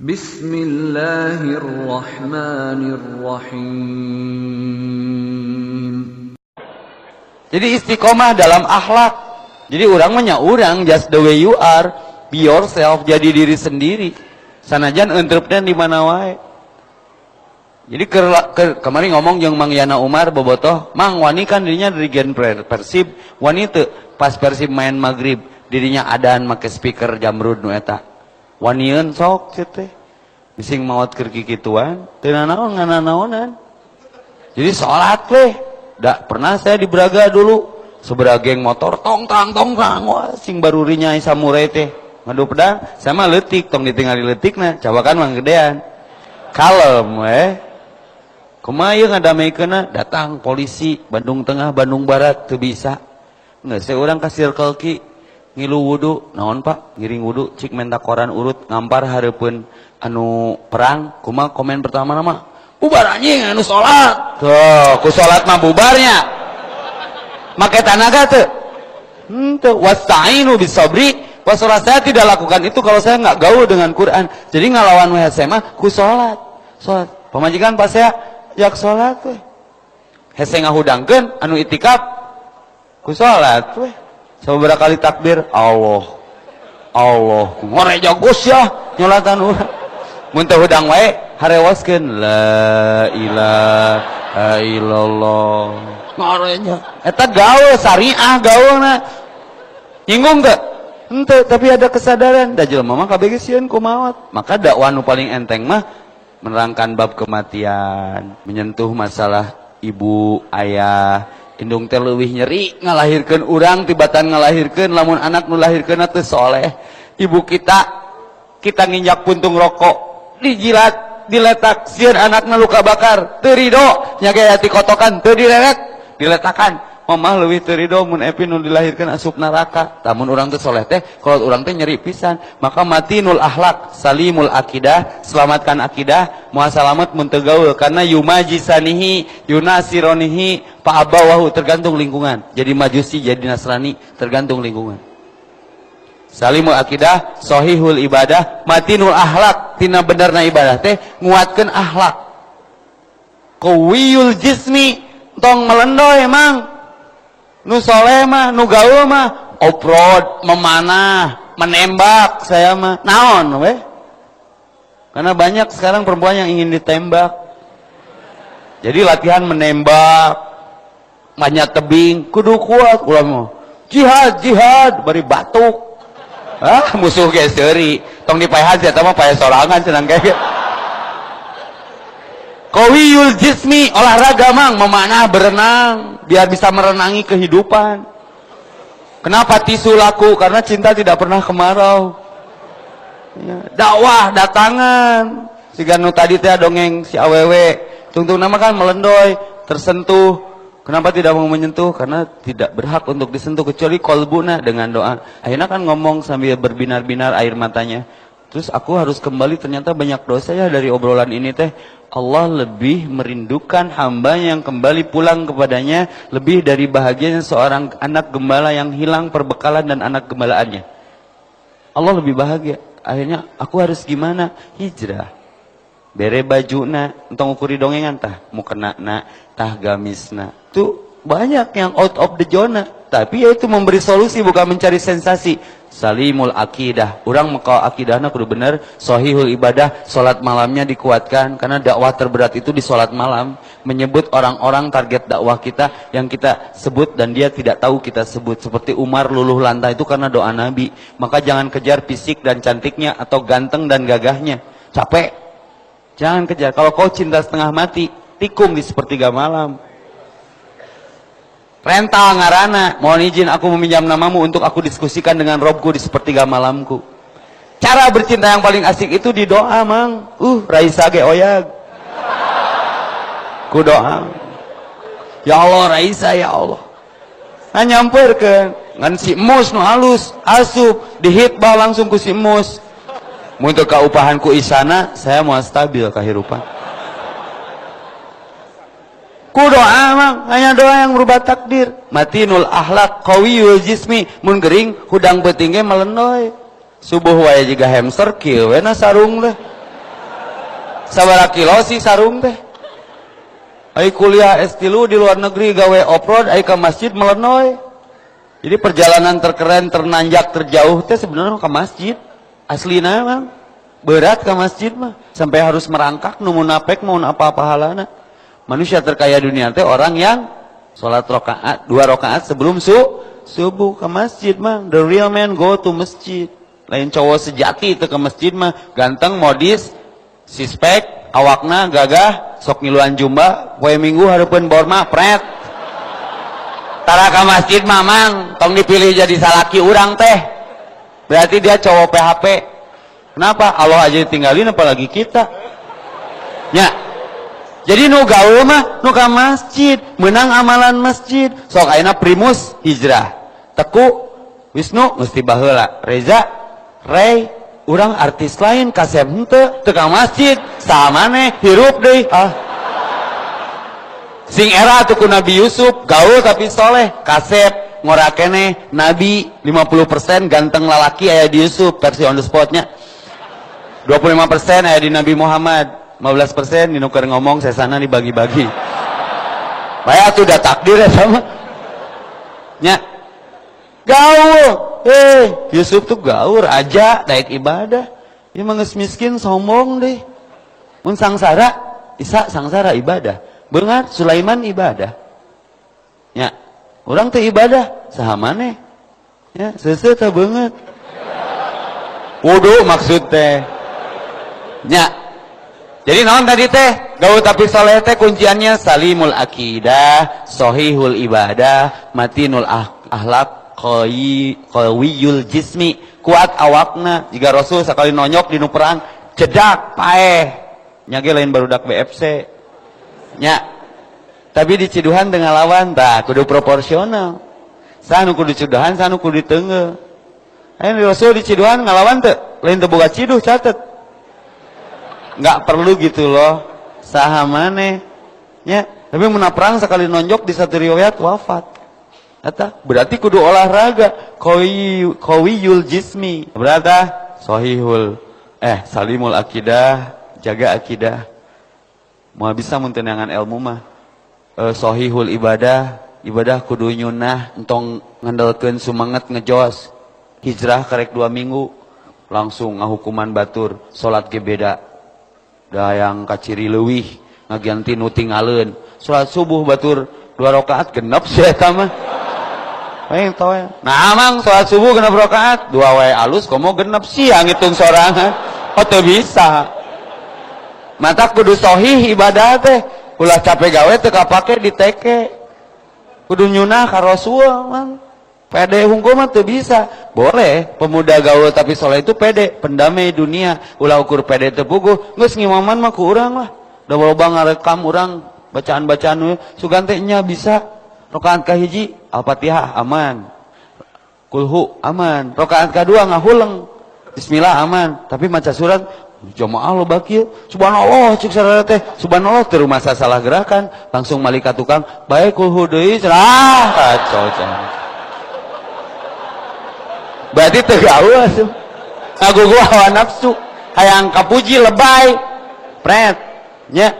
Bismillahirrahmanirrahim. Jadi istiqomah dalam akhlak. Jadi orang mah orang just the way you are, be yourself, jadi diri sendiri. Sanajan entrepreneur di mana wae. Jadi ke, ke, kemarin ngomong yang Mang Yana Umar bobotoh, Mang Wani kan dirinya dari gen Persib, Wani tuh pas Persib main maghrib, dirinya adaan make speaker jamrud nu eta. Wanian sok teh. Bising maut keur kikituan, teu nanaon ngananaonan. Jadi sholat weh. Dak pernah saya di Braga dulu. Seberapa geng motor tong tang tong tang wah sing barurinya samurai teh. Ngadu pedang, sama letik tong ditinggali letik nah, coba kan mang gedean. Kalem weh. Kumaha ieu ngadameikeunna datang polisi Bandung Tengah Bandung Barat teu bisa. Nggak saya orang kasir kelki ngilu wudu naon pak ngiring wudu cik menta koran urut ngampar hareupeun anu perang kuma komen pertama nama bubar anjing anu sholat tuh ku sholat mah bubarnya make tanaga tuh henteu wasta'inu bisabri Wasolat saya tidak lakukan itu kalau saya nggak gaul dengan Quran. Jadi ngalawan WHC mah ku sholat. Sholat. Pemajikan pas saya yak sholat weh. Hese ngahudangkeun anu itikaf ku sholat weh. Sabaraha kali takbir Allah. Allah. Ngore jagus ya nyolatan urang. Mun hudang wae harewaskeun la ilaha illallah. Ngorenya eta gaul syariah gaulna. Nyinggung teu? Ente, tapi ada kesadaran. Da jelema mah kabeh sieun kumaot. Maka dakwah nu paling enteng mah menerangkan bab kematian, menyentuh masalah ibu, ayah, indung teh leuwih nyeri ngalahirkeun urang tibatan ngalahirkeun lamun anak nu lahirkeun teh soleh. Ibu kita kita nginjak puntung rokok, dijilat, diletak, sieun anakna luka bakar, teu ridho, nyage hati kotokan, teu direrek, diletakan. Mamah leuwih teu ridho mun Epi nu dilahirkeun asup neraka. Tamun urang teh soleh teh, kalau urang teh nyeri pisan, maka mati nul akhlak, salimul akidah, selamatkan akidah, moal salamet mun teu gaul karena yumajisanihi, yunasironihi, fa'abawahu tergantung lingkungan. Jadi majusi, jadi nasrani tergantung lingkungan. Salimul akidah, sohihul ibadah, matinul akhlak, tina benerna ibadah teh nguatkeun akhlak. Qawiyul jismi, tong melendoy emang nu soleh mah nu gaul mah off-road memanah menembak saya mah naon weh? Karena banyak sekarang perempuan yang ingin ditembak. Jadi latihan menembak banyak tebing kudu kuat ulah mau jihad jihad bari batuk. Ah musuh geus seuri. Tong dipaehan sia mah pae sorangan cenah kayak Kawiyul jismi olahraga mang memanah berenang biar bisa merenangi kehidupan. Kenapa tisu laku? Karena cinta tidak pernah kemarau. Ya, dakwah datangan. Si Ganu tadi teh dongeng si awewe. Tungtung nama kan melendoy, tersentuh. Kenapa tidak mau menyentuh? Karena tidak berhak untuk disentuh kecuali kolbuna dengan doa. Akhirnya kan ngomong sambil berbinar-binar air matanya. Terus aku harus kembali ternyata banyak dosa ya dari obrolan ini teh. Allah lebih merindukan hamba yang kembali pulang kepadanya lebih dari bahagianya seorang anak gembala yang hilang perbekalan dan anak gembalaannya. Allah lebih bahagia. Akhirnya aku harus gimana? Hijrah. Bere baju na, entong ukuri dongengan tah, mukena na, tah gamisna. Tuh banyak yang out of the zona. Tapi yaitu memberi solusi bukan mencari sensasi. Salimul akidah. Orang maka akidahnya kudu bener. Sohihul ibadah. Solat malamnya dikuatkan. Karena dakwah terberat itu di solat malam. Menyebut orang-orang target dakwah kita. Yang kita sebut dan dia tidak tahu kita sebut. Seperti Umar luluh lantai itu karena doa Nabi. Maka jangan kejar fisik dan cantiknya. Atau ganteng dan gagahnya. Capek. Jangan kejar. Kalau kau cinta setengah mati. Tikung di sepertiga malam. Rental ngarana, mohon izin aku meminjam namamu untuk aku diskusikan dengan Robku di sepertiga malamku. Cara bercinta yang paling asik itu di doa, Mang. Uh, Raisa ge oyag. Ku doa. Ya Allah, Raisa ya Allah. Nah nyamperkeun ngan si mus nu halus, asup, dihitbah langsung ku si mus. Untuk kaupahan ku isana, saya mau stabil kehidupan. Ku doa mang, hanya doa yang merubah takdir. Matinul ahlak qawiyul jismi, mun gering hudang peuting ge melendoy. Subuh wae jiga hamster kieu we sarung teh. sabara kilo sih sarung teh Ayo kuliah S3 di luar negeri gawe off-road, ayo ke masjid melenoy. Jadi perjalanan terkeren, ternanjak, terjauh teh sebenarnya ke masjid. Asli mah berat ke masjid mah sampai harus merangkak numun napek mau apa-apa halana. Manusia terkaya dunia teh orang yang sholat rokaat dua rokaat sebelum su subuh ke masjid mah. The real man go to masjid. Lain cowok sejati itu ke masjid mah ganteng, modis, sispek, awakna gagah sok ngiluan jumba poe minggu hareupeun borma pret. Tara ka masjid mamang tong dipilih jadi salaki urang teh. Berarti dia cowok PHP kenapa? Allah aja tinggalin apalagi kita. Ya jadi nu gaul mah nu ka masjid menang amalan masjid. Sok ayeuna primus hijrah. Teku Wisnu mesti baheula. Reza Ray orang artis lain kasep hente tegang masjid. Samane hirup deh. Ah. Sing era tuh Nabi Yusuf gaul tapi soleh. Kasep ngorakene Nabi 50% ganteng lalaki ayah di Yusuf versi on the spotnya. 25% ayah di Nabi Muhammad 15% dinuker ngomong saya sana dibagi-bagi Baik tuh udah takdir ya sama. Nya. Gaul. Eh Yusuf tuh gaur aja naik ibadah. Ya manges miskin sombong deh. Mun sangsara? Isa sangsara ibadah. Bengar Sulaiman ibadah. Ya orang tuh ibadah sahamane ya sese banget wudhu maksud teh. Ya jadi naon tadi teh? Gaul tapi soleh teh kunciannya salimul akidah sohihul ibadah matinul ah, ahlak qawi qawiyul jismi. Kuat awakna. Jika Rasul sekali nonyok di perang cedak paeh. Nyage lain barudak BFC nya. Tapi di ciduhan dengan lawan tak kudu proporsional. Sanu kudu ciduhan sanu kudu ditengah ayo Rasul di ciduhan ngalawan tuh lain terbuka ciduh catet nggak perlu gitu loh sahamane ya tapi menaprang sekali nonjok di satu riwayat wafat Eta berarti kudu olahraga. Kowi yul jismi. Berarti sohihul eh salimul akidah, jaga akidah. Mau bisa mentenangan ilmu mah. E, sohihul ibadah, ibadah kudu nyunah entong ngandalkeun sumanget ngejos. Hijrah karek dua minggu langsung ngahukuman batur, salat ge beda. Da yang kaciri leuwih ngaganti nu tinggalin. Salat subuh batur dua rakaat genep sih eta mah. Aing ya. Nah, amang sholat subuh genep rakaat, dua wae alus komo genep siang ngitung sorangan. Oh teu bisa. Mata kudu sohih ibadah teh. Ulah capek gawe teu kapake diteke. Kudu nyunah ka Rasul, man. Pede hukum teu bisa. Boleh pemuda gaul tapi soleh itu pede, pendamai dunia. Ulah ukur pede teu puguh, geus ngimaman mah ku urang lah. Da loba ngarekam urang bacaan-bacaan sugantenya bisa Rokaat kahiji Al-Fatihah aman. Kulhu aman. Rokaat kedua ngahuleng. Bismillah aman. Tapi maca surat jamaah lo bakil. Subhanallah cik sarara teh. Subhanallah teu masa salah gerakan. Langsung malaikat tukang baik kulhu deui ah kacau can. Berarti teu gaul asuh. Ngagugu hawa nafsu. Hayang kapuji lebay. Pret. Nya.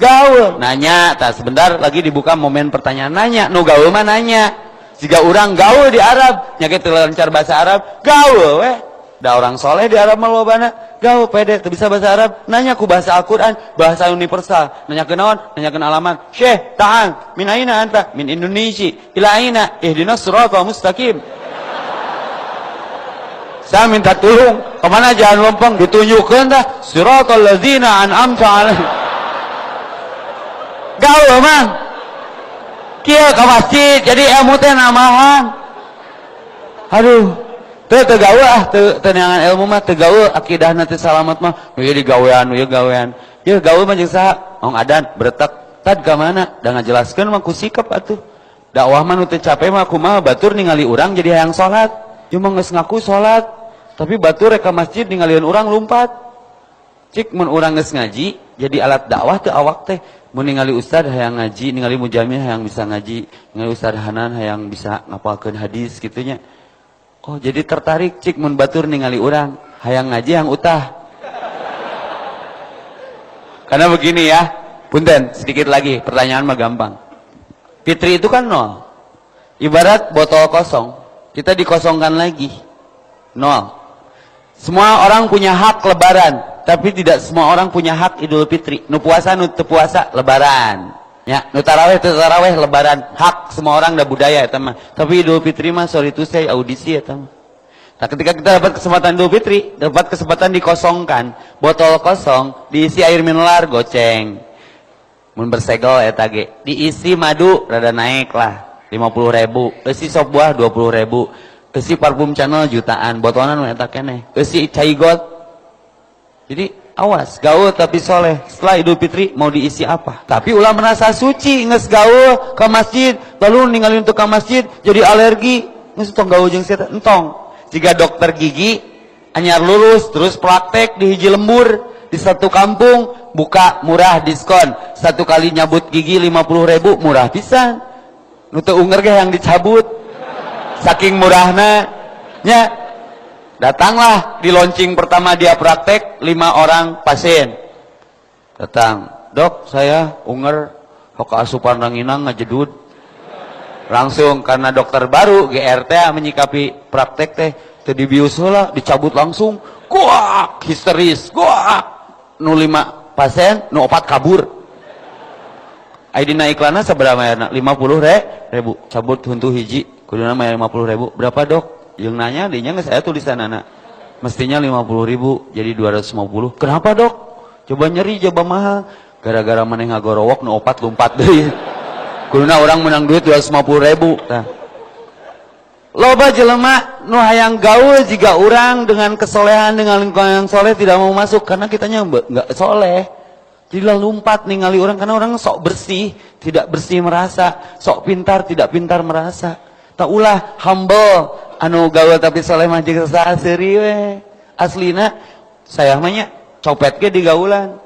Gaul. Nanya tak sebentar lagi dibuka momen pertanyaan. Nanya no gaul mah nanya. Jika orang gaul di Arab. Nyakit lancar bahasa Arab. Gaul weh. Da orang soleh di Arab bana gaul pede tuh bisa bahasa Arab. Nanya ku bahasa Al-Quran bahasa universal. Nanya ke naon? Nanya ke alaman syekh tahan. Min aina anta? Min Indonesia. Ila aina? Ihdinas siratal mustaqim saya minta tolong ke mana jalan lompong? Ditunjukkan dah siratal ladzina an'amta alaihim. Gaul mah kia ke masjid jadi ilmu teh namahan. Aduh teu teu gaul ah teu tenangan ilmu mah teu gaul akidah nanti selamat mah. Nu ieu digawean nu ieu gawean ieu gaul mah jeung saha? Ong adan beretak. Tad ka mana? Da ngajelaskeun mah ku sikap atuh. Dakwah mah nu teu capek mah kumaha batur ningali urang jadi hayang salat cuma geus ngaku salat tapi batur rek ka masjid ningalieun urang lumpat cik mun urang geus ngaji jadi alat dakwah teu awak teh mau ningali ustad yang ngaji ningali mujamil yang bisa ngaji ningali ustad hanan yang bisa ngapalkan hadis gitunya oh jadi tertarik cik mun batur ningali orang hayang ngaji yang utah Karena begini ya, punten sedikit lagi pertanyaan mah gampang. Fitri itu kan nol. Ibarat botol kosong, kita dikosongkan lagi. Nol. Semua orang punya hak lebaran, tapi tidak semua orang punya hak Idul Fitri. Nu puasa nu puasa lebaran. Ya, nu taraweh taraweh lebaran. Hak semua orang da budaya eta mah. Tapi Idul Fitri mah sorry itu saya audisi eta mah. Nah, ketika kita dapat kesempatan Idul Fitri, dapat kesempatan dikosongkan, botol kosong, diisi air mineral goceng. Mun bersegel eta ge, diisi madu rada naik lah, 50 ribu, isi sop buah 20 ribu, isi parfum channel jutaan, botolnya nu eta keneh, isi cai gold. Jadi awas, gaul tapi soleh. Setelah Idul Fitri mau diisi apa? Tapi ulah merasa suci, nges gaul ke masjid, lalu ninggalin tukang masjid, jadi alergi, nges tong gaul jeung siapa? Entong jika dokter gigi anyar lulus terus praktek di hiji lembur di satu kampung buka murah diskon satu kali nyabut gigi 50 ribu murah pisan nutu unger ge yang dicabut saking murahnya nya datanglah di launching pertama dia praktek lima orang pasien. Datang dok saya unger kok asupan ranginang ngajedud langsung karena dokter baru GRT menyikapi praktek teh tadi bius lah dicabut langsung kuak histeris kuak. Nu lima pasien nu opat kabur. Aidina iklana seberapa ya lima puluh re, ribu cabut untuk hiji kuduna lima puluh ribu. Berapa dok? Yang nanya dinya nggak saya tulisan anak mestinya lima puluh ribu jadi dua ratus lima puluh. Kenapa dok? Coba nyeri coba mahal. Gara-gara mana ngagorowok nu opat lompat. Deh Kuluna orang menang duit 250 ribu. Nah. Loba jelema nu hayang gaul jika orang dengan kesolehan dengan lingkungan yang soleh tidak mau masuk. Karena kitanya nggak soleh. Jadi lompat ningali orang karena orang sok bersih, tidak bersih merasa, sok pintar tidak pintar merasa. Tak ulah humble. Anu gaul tapi soleh mah jeung saseuri we. Aslina saya mahnya copet ge di gaulan.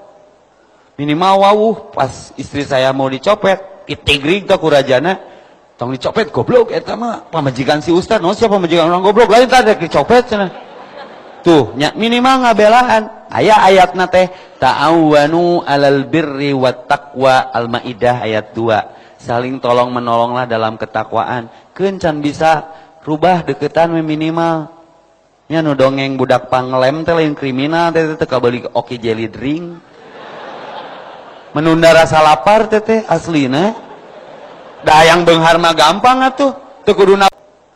Minimal wawuh pas istri saya mau dicopet, itigrig tak kurajana tong dicopet goblok eta mah. Pamajikan si ustad no siapa pamajikan orang goblok? Lain tadi dicopet sana tuh nya minimal ngabelaan. Aya ayat teh ta'awanu alal birri wat taqwa al maidah ayat 2 saling tolong menolonglah dalam ketakwaan. Kencan bisa rubah deketan minimal. Nya nu dongeng budak panglem teh lain kriminal teh teh kabeli oke jelly drink. Menunda rasa lapar teteh aslina dah yang benghar mah gampang atuh. Teu kuduna